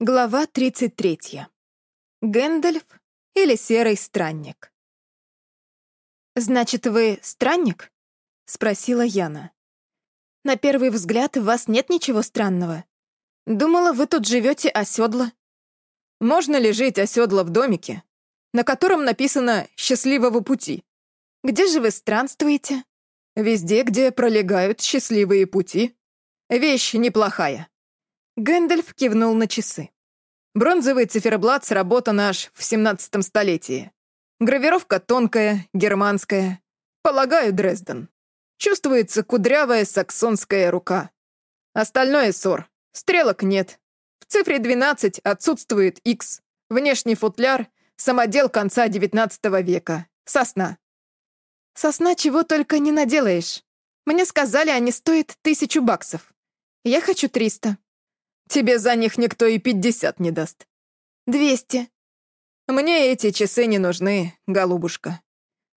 Глава 33. Гэндальф или Серый Странник? «Значит, вы странник?» — спросила Яна. «На первый взгляд в вас нет ничего странного. Думала, вы тут живете оседло». «Можно ли жить оседло в домике, на котором написано «Счастливого пути»?» «Где же вы странствуете?» «Везде, где пролегают счастливые пути. Вещь неплохая». Гэндальф кивнул на часы. Бронзовый циферблат сработан аж в 17 столетии. Гравировка тонкая, германская. Полагаю, Дрезден. Чувствуется кудрявая саксонская рука. Остальное ссор. Стрелок нет. В цифре 12 отсутствует X. Внешний футляр — самодел конца 19 века. Сосна. Сосна чего только не наделаешь. Мне сказали, они стоят тысячу баксов. Я хочу триста. Тебе за них никто и пятьдесят не даст. Двести. Мне эти часы не нужны, голубушка.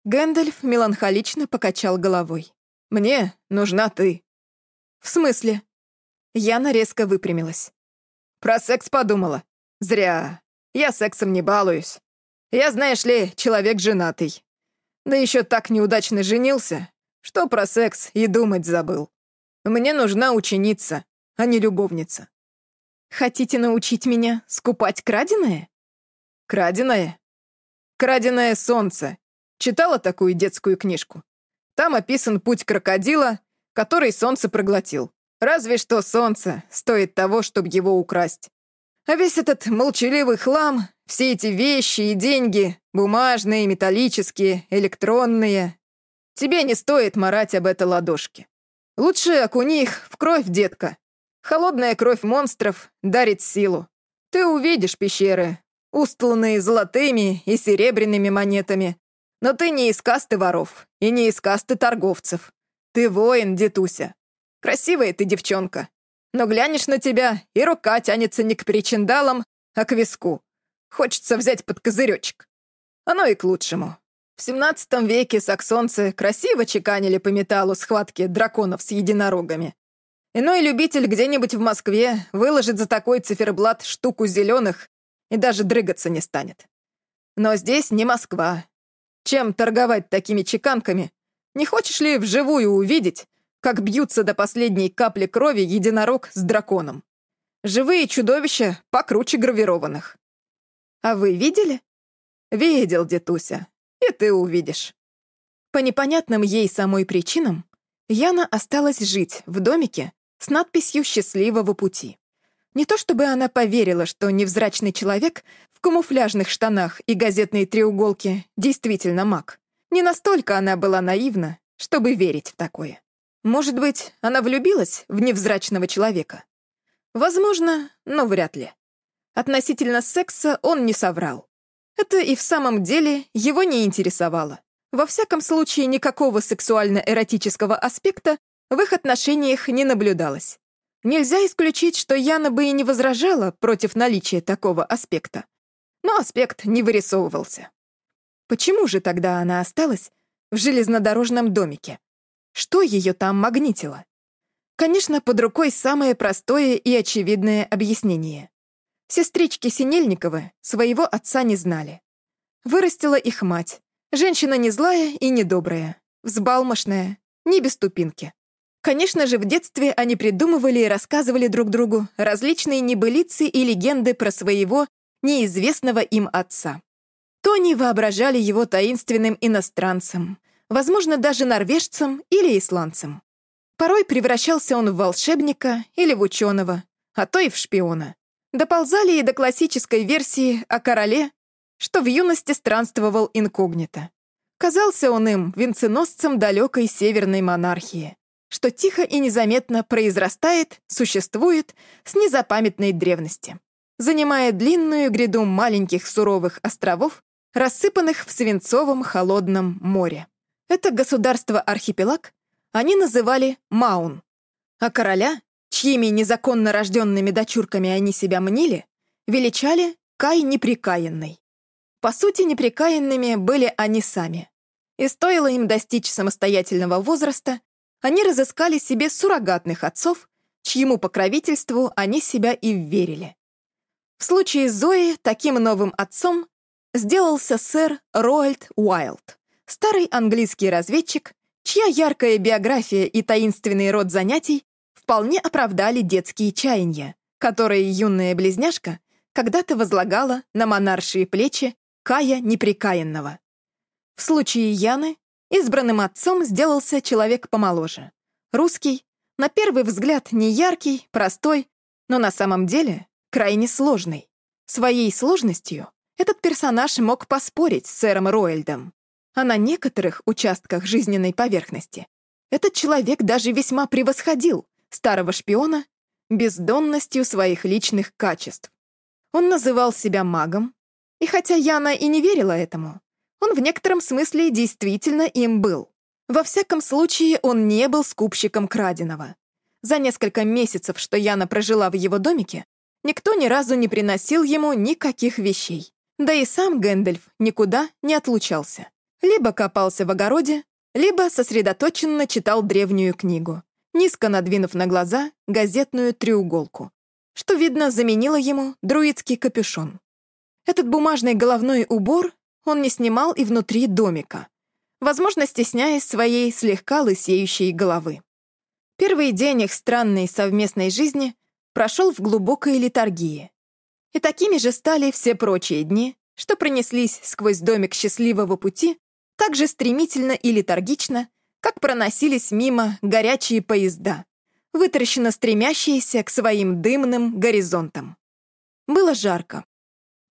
Гэндальф меланхолично покачал головой. Мне нужна ты. В смысле? Яна резко выпрямилась. Про секс подумала. Зря. Я сексом не балуюсь. Я, знаешь ли, человек женатый. Да еще так неудачно женился, что про секс и думать забыл. Мне нужна ученица, а не любовница. Хотите научить меня скупать краденое? Краденое? Краденое солнце. Читала такую детскую книжку? Там описан путь крокодила, который солнце проглотил. Разве что солнце стоит того, чтобы его украсть. А весь этот молчаливый хлам, все эти вещи и деньги, бумажные, металлические, электронные, тебе не стоит марать об это ладошки. Лучше окуни их в кровь, детка. Холодная кровь монстров дарит силу. Ты увидишь пещеры, устланные золотыми и серебряными монетами. Но ты не из касты воров и не из касты торговцев. Ты воин, детуся. Красивая ты девчонка. Но глянешь на тебя, и рука тянется не к причиндалам, а к виску. Хочется взять под козыречек. Оно и к лучшему. В 17 веке саксонцы красиво чеканили по металлу схватки драконов с единорогами. Иной любитель где-нибудь в Москве выложит за такой циферблат штуку зеленых и даже дрыгаться не станет. Но здесь не Москва. Чем торговать такими чеканками? Не хочешь ли вживую увидеть, как бьются до последней капли крови единорог с драконом? Живые чудовища покруче гравированных. А вы видели? Видел, детуся. И ты увидишь. По непонятным ей самой причинам Яна осталась жить в домике, с надписью «Счастливого пути». Не то чтобы она поверила, что невзрачный человек в камуфляжных штанах и газетной треуголке действительно маг. Не настолько она была наивна, чтобы верить в такое. Может быть, она влюбилась в невзрачного человека? Возможно, но вряд ли. Относительно секса он не соврал. Это и в самом деле его не интересовало. Во всяком случае, никакого сексуально-эротического аспекта в их отношениях не наблюдалось. Нельзя исключить, что Яна бы и не возражала против наличия такого аспекта. Но аспект не вырисовывался. Почему же тогда она осталась в железнодорожном домике? Что ее там магнитило? Конечно, под рукой самое простое и очевидное объяснение. Сестрички Синельниковы своего отца не знали. Вырастила их мать. Женщина не злая и не добрая, взбалмошная, не без тупинки. Конечно же, в детстве они придумывали и рассказывали друг другу различные небылицы и легенды про своего неизвестного им отца. То они воображали его таинственным иностранцем, возможно, даже норвежцем или исландцем. Порой превращался он в волшебника или в ученого, а то и в шпиона. Доползали и до классической версии о короле, что в юности странствовал инкогнито. Казался он им венценосцем далекой северной монархии что тихо и незаметно произрастает, существует с незапамятной древности, занимая длинную гряду маленьких суровых островов, рассыпанных в свинцовом холодном море. Это государство-архипелаг они называли Маун, а короля, чьими незаконно рожденными дочурками они себя мнили, величали Кай Неприкаянный. По сути, неприкаянными были они сами. И стоило им достичь самостоятельного возраста, они разыскали себе суррогатных отцов, чьему покровительству они себя и верили. В случае Зои таким новым отцом сделался сэр Роальд Уайлд, старый английский разведчик, чья яркая биография и таинственный род занятий вполне оправдали детские чаяния, которые юная близняшка когда-то возлагала на монаршие плечи Кая Неприкаянного. В случае Яны избранным отцом сделался человек помоложе. Русский, на первый взгляд не яркий, простой, но на самом деле крайне сложный. Своей сложностью этот персонаж мог поспорить с сэром Роэльдом. А на некоторых участках жизненной поверхности этот человек даже весьма превосходил старого шпиона бездонностью своих личных качеств. Он называл себя магом, и хотя Яна и не верила этому, он в некотором смысле действительно им был. Во всяком случае, он не был скупщиком краденого. За несколько месяцев, что Яна прожила в его домике, никто ни разу не приносил ему никаких вещей. Да и сам Гэндальф никуда не отлучался. Либо копался в огороде, либо сосредоточенно читал древнюю книгу, низко надвинув на глаза газетную треуголку, что, видно, заменило ему друидский капюшон. Этот бумажный головной убор он не снимал и внутри домика, возможно, стесняясь своей слегка лысеющей головы. Первый день их странной совместной жизни прошел в глубокой литургии. И такими же стали все прочие дни, что пронеслись сквозь домик счастливого пути так же стремительно и летаргично, как проносились мимо горячие поезда, вытаращенно стремящиеся к своим дымным горизонтам. Было жарко.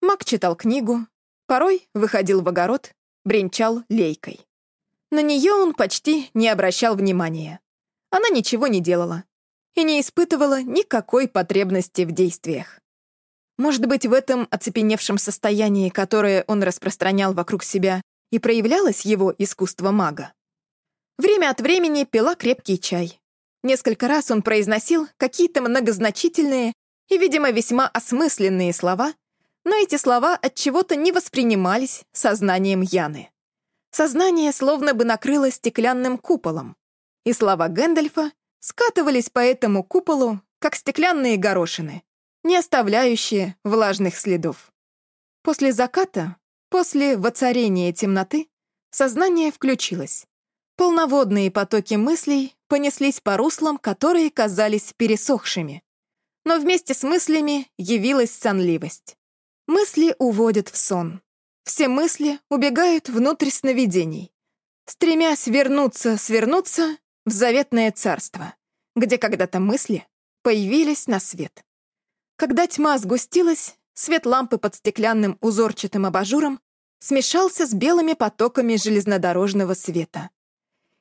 Мак читал книгу, порой выходил в огород, бренчал лейкой. На нее он почти не обращал внимания. Она ничего не делала и не испытывала никакой потребности в действиях. Может быть, в этом оцепеневшем состоянии, которое он распространял вокруг себя, и проявлялось его искусство мага. Время от времени пила крепкий чай, Несколько раз он произносил какие-то многозначительные и, видимо, весьма осмысленные слова, но эти слова от чего-то не воспринимались сознанием Яны. Сознание словно бы накрыло стеклянным куполом, и слова Гэндальфа скатывались по этому куполу, как стеклянные горошины, не оставляющие влажных следов. После заката, после воцарения темноты, сознание включилось. Полноводные потоки мыслей понеслись по руслам, которые казались пересохшими. Но вместе с мыслями явилась сонливость. Мысли уводят в сон. Все мысли убегают внутрь сновидений, стремясь вернуться, свернуться в заветное царство, где когда-то мысли появились на свет. Когда тьма сгустилась, свет лампы под стеклянным узорчатым абажуром смешался с белыми потоками железнодорожного света.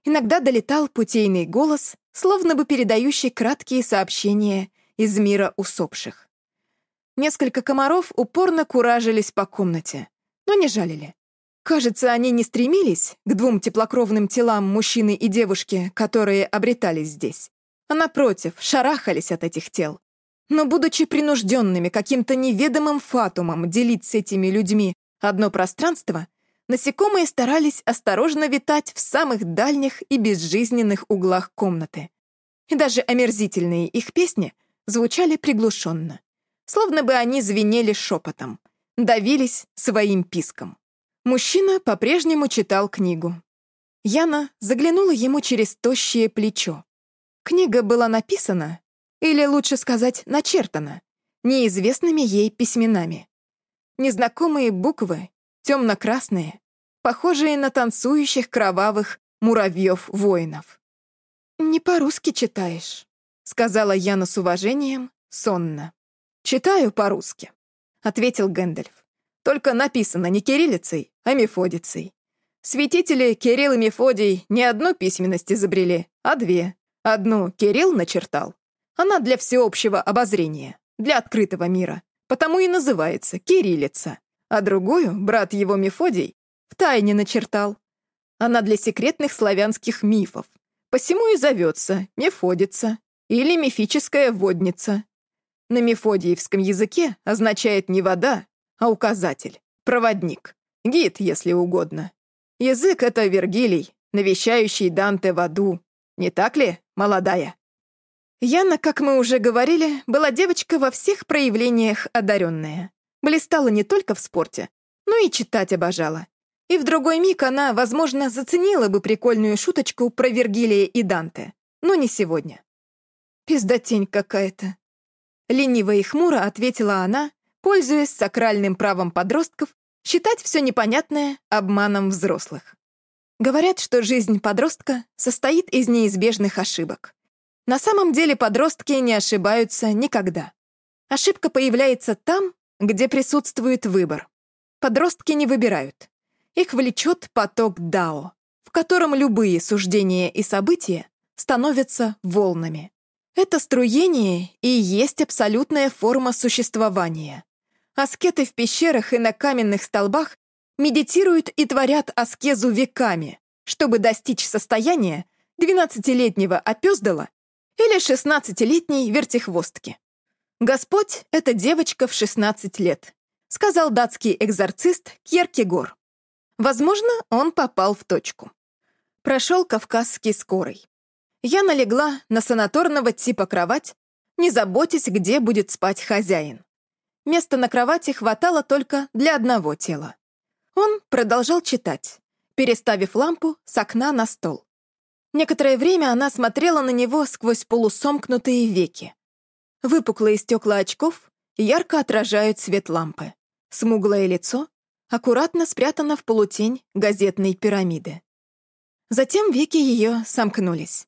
Иногда долетал путейный голос, словно бы передающий краткие сообщения из мира усопших. Несколько комаров упорно куражились по комнате, но не жалили. Кажется, они не стремились к двум теплокровным телам мужчины и девушки, которые обретались здесь, а напротив, шарахались от этих тел. Но, будучи принужденными каким-то неведомым фатумом делить с этими людьми одно пространство, насекомые старались осторожно витать в самых дальних и безжизненных углах комнаты. И даже омерзительные их песни звучали приглушенно, словно бы они звенели шепотом, давились своим писком. Мужчина по-прежнему читал книгу. Яна заглянула ему через тощее плечо. Книга была написана, или лучше сказать, начертана, неизвестными ей письменами. Незнакомые буквы, темно-красные, похожие на танцующих кровавых муравьев-воинов. «Не по-русски читаешь», — сказала Яна с уважением, сонно. «Читаю по-русски», — ответил Гэндальф. «Только написано не кириллицей, а мефодицей. Святители Кирилл и Мефодий не одну письменность изобрели, а две. Одну Кирилл начертал. Она для всеобщего обозрения, для открытого мира, потому и называется кириллица. А другую брат его Мефодий втайне начертал. Она для секретных славянских мифов. Посему и зовется Мефодица или мифическая водница. На мефодиевском языке означает не вода, а указатель, проводник, гид, если угодно. Язык — это Вергилий, навещающий Данте в аду. Не так ли, молодая? Яна, как мы уже говорили, была девочка во всех проявлениях одаренная. Блистала не только в спорте, но и читать обожала. И в другой миг она, возможно, заценила бы прикольную шуточку про Вергилия и Данте, но не сегодня. «Пиздотень какая-то», — лениво и хмуро ответила она, пользуясь сакральным правом подростков считать все непонятное обманом взрослых. Говорят, что жизнь подростка состоит из неизбежных ошибок. На самом деле подростки не ошибаются никогда. Ошибка появляется там, где присутствует выбор. Подростки не выбирают. Их влечет поток Дао, в котором любые суждения и события становятся волнами. Это струение и есть абсолютная форма существования. Аскеты в пещерах и на каменных столбах медитируют и творят аскезу веками, чтобы достичь состояния 12-летнего опездала или 16-летней вертихвостки. Господь — это девочка в 16 лет, сказал датский экзорцист Кьеркегор. Возможно, он попал в точку. Прошел кавказский скорый. Я налегла на санаторного типа кровать, не заботясь, где будет спать хозяин. Места на кровати хватало только для одного тела. Он продолжал читать, переставив лампу с окна на стол. Некоторое время она смотрела на него сквозь полусомкнутые веки. Выпуклые стекла очков ярко отражают свет лампы. Смуглое лицо аккуратно спрятано в полутень газетной пирамиды. Затем веки ее сомкнулись.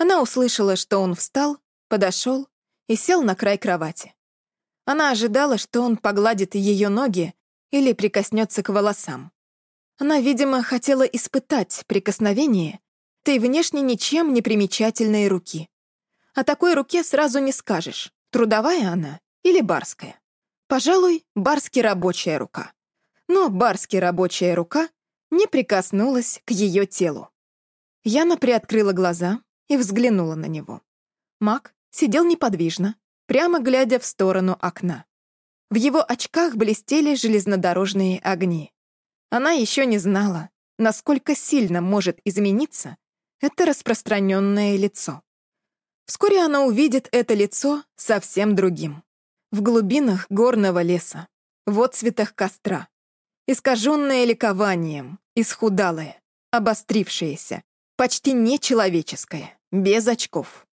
Она услышала, что он встал, подошел и сел на край кровати. Она ожидала, что он погладит ее ноги или прикоснется к волосам. Она, видимо, хотела испытать прикосновение этой внешне ничем не примечательной руки. О такой руке сразу не скажешь, трудовая она или барская. Пожалуй, барски рабочая рука. Но барски рабочая рука не прикоснулась к ее телу. Яна приоткрыла глаза и взглянула на него. Мак сидел неподвижно, прямо глядя в сторону окна. В его очках блестели железнодорожные огни. Она еще не знала, насколько сильно может измениться это распространенное лицо. Вскоре она увидит это лицо совсем другим. В глубинах горного леса, в отцветах костра. Искаженное ликованием, исхудалое, обострившееся, почти нечеловеческое, без очков.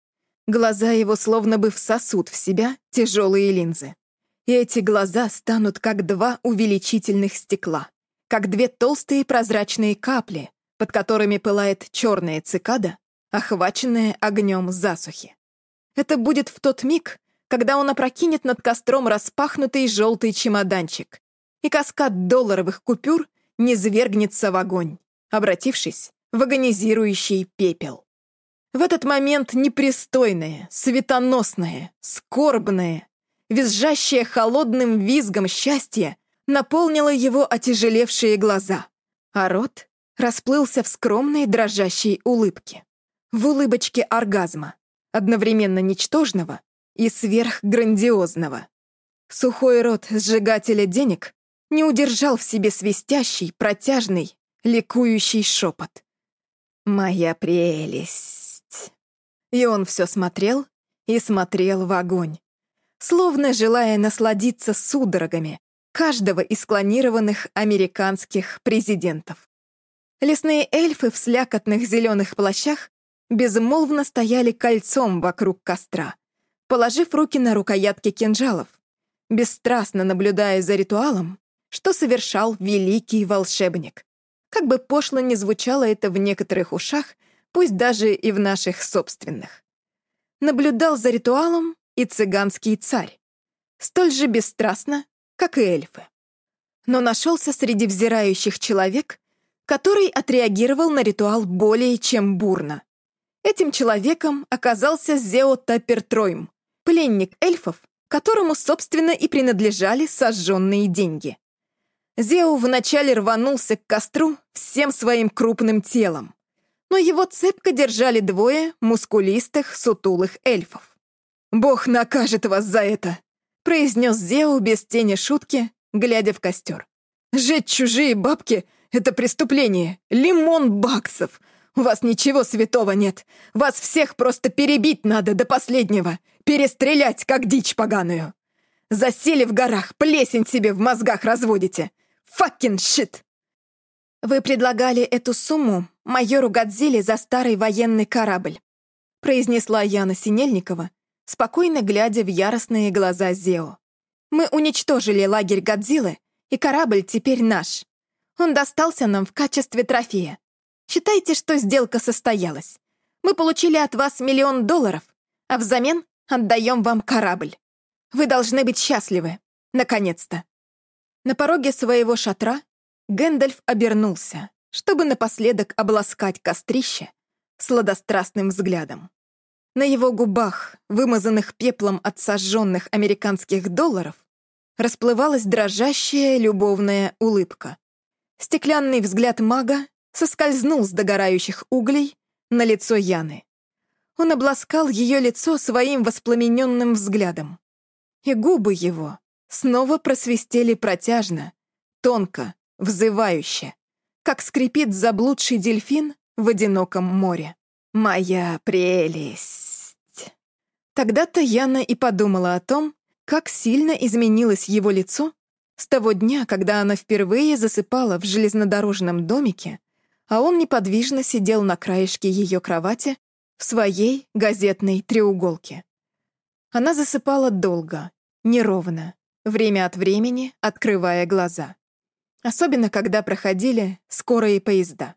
Глаза его словно бы всосут в себя тяжелые линзы. И эти глаза станут как два увеличительных стекла, как две толстые прозрачные капли, под которыми пылает черная цикада, охваченная огнем засухи. Это будет в тот миг, когда он опрокинет над костром распахнутый желтый чемоданчик, и каскад долларовых купюр не звергнется в огонь, обратившись в агонизирующий пепел. В этот момент непристойное, светоносное, скорбное, визжащее холодным визгом счастье наполнило его отяжелевшие глаза, а рот расплылся в скромной дрожащей улыбке. В улыбочке оргазма, одновременно ничтожного и сверхграндиозного. Сухой рот сжигателя денег не удержал в себе свистящий, протяжный, ликующий шепот. «Моя прелесть!» И он все смотрел и смотрел в огонь, словно желая насладиться судорогами каждого из клонированных американских президентов. Лесные эльфы в слякотных зеленых плащах безмолвно стояли кольцом вокруг костра, положив руки на рукоятки кинжалов, бесстрастно наблюдая за ритуалом, что совершал великий волшебник. Как бы пошло не звучало это в некоторых ушах, пусть даже и в наших собственных. Наблюдал за ритуалом и цыганский царь, столь же бесстрастно, как и эльфы. Но нашелся среди взирающих человек, который отреагировал на ритуал более чем бурно. Этим человеком оказался Зео Тапертройм, пленник эльфов, которому, собственно, и принадлежали сожженные деньги. Зео вначале рванулся к костру всем своим крупным телом, но его цепко держали двое мускулистых, сутулых эльфов. «Бог накажет вас за это», — произнес Зео без тени шутки, глядя в костер. «Жечь чужие бабки — это преступление. Лимон баксов. У вас ничего святого нет. Вас всех просто перебить надо до последнего. Перестрелять, как дичь поганую. Засели в горах, плесень себе в мозгах разводите. Факин щит!» «Вы предлагали эту сумму майору Годзилле за старый военный корабль», произнесла Яна Синельникова, спокойно глядя в яростные глаза Зео. «Мы уничтожили лагерь Годзиллы, и корабль теперь наш. Он достался нам в качестве трофея. Считайте, что сделка состоялась. Мы получили от вас миллион долларов, а взамен отдаем вам корабль. Вы должны быть счастливы. Наконец-то. На пороге своего шатра Гэндальф обернулся, чтобы напоследок обласкать кострище сладострастным взглядом. На его губах, вымазанных пеплом от сожженных американских долларов, расплывалась дрожащая любовная улыбка. Стеклянный взгляд мага соскользнул с догорающих углей на лицо Яны. Он обласкал ее лицо своим воспламененным взглядом. И губы его снова просвистели протяжно, тонко, взывающе, как скрипит заблудший дельфин в одиноком море. «Моя прелесть!» Тогда-то Яна и подумала о том, как сильно изменилось его лицо с того дня, когда она впервые засыпала в железнодорожном домике, а он неподвижно сидел на краешке ее кровати в своей газетной треуголке. Она засыпала долго, неровно, время от времени открывая глаза. Особенно, когда проходили скорые поезда.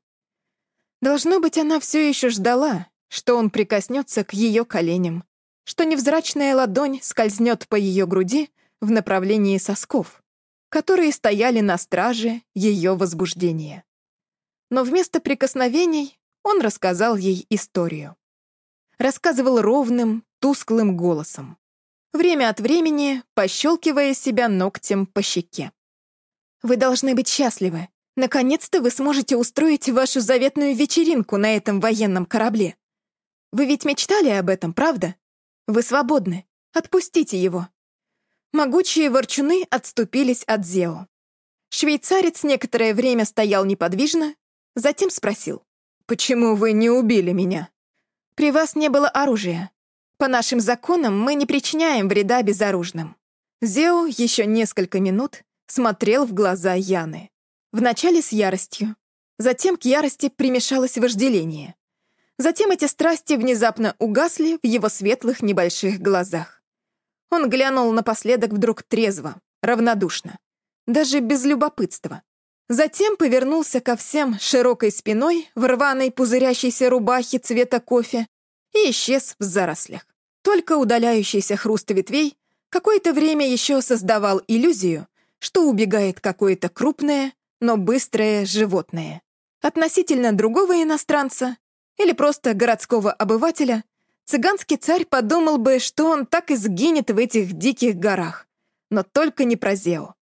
Должно быть, она все еще ждала, что он прикоснется к ее коленям, что невзрачная ладонь скользнет по ее груди в направлении сосков, которые стояли на страже ее возбуждения. Но вместо прикосновений он рассказал ей историю. Рассказывал ровным, тусклым голосом, время от времени пощелкивая себя ногтем по щеке. «Вы должны быть счастливы. Наконец-то вы сможете устроить вашу заветную вечеринку на этом военном корабле. Вы ведь мечтали об этом, правда? Вы свободны. Отпустите его». Могучие ворчуны отступились от Зео. Швейцарец некоторое время стоял неподвижно, затем спросил. «Почему вы не убили меня?» «При вас не было оружия. По нашим законам мы не причиняем вреда безоружным. Зео еще несколько минут смотрел в глаза Яны. Вначале с яростью. Затем к ярости примешалось вожделение. Затем эти страсти внезапно угасли в его светлых небольших глазах. Он глянул напоследок вдруг трезво, равнодушно, даже без любопытства. Затем повернулся ко всем широкой спиной в рваной пузырящейся рубахе цвета кофе и исчез в зарослях. Только удаляющийся хруст ветвей какое-то время еще создавал иллюзию, что убегает какое-то крупное, но быстрое животное. Относительно другого иностранца или просто городского обывателя, цыганский царь подумал бы, что он так и сгинет в этих диких горах. Но только не про Зео.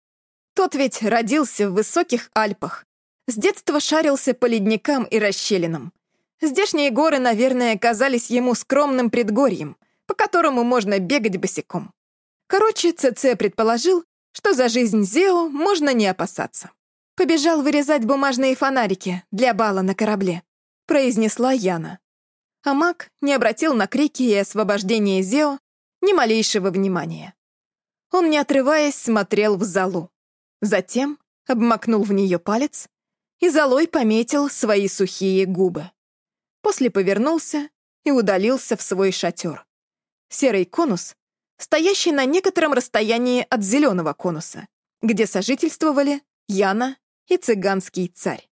Тот ведь родился в высоких Альпах, с детства шарился по ледникам и расщелинам. Здешние горы, наверное, казались ему скромным предгорьем — по которому можно бегать босиком. Короче, ЦЦ предположил, что за жизнь Зео можно не опасаться. «Побежал вырезать бумажные фонарики для бала на корабле», произнесла Яна. А маг не обратил на крики и освобождение Зео ни малейшего внимания. Он, не отрываясь, смотрел в залу. Затем обмакнул в нее палец и золой пометил свои сухие губы. После повернулся и удалился в свой шатер серый конус, стоящий на некотором расстоянии от зеленого конуса, где сожительствовали Яна и цыганский царь.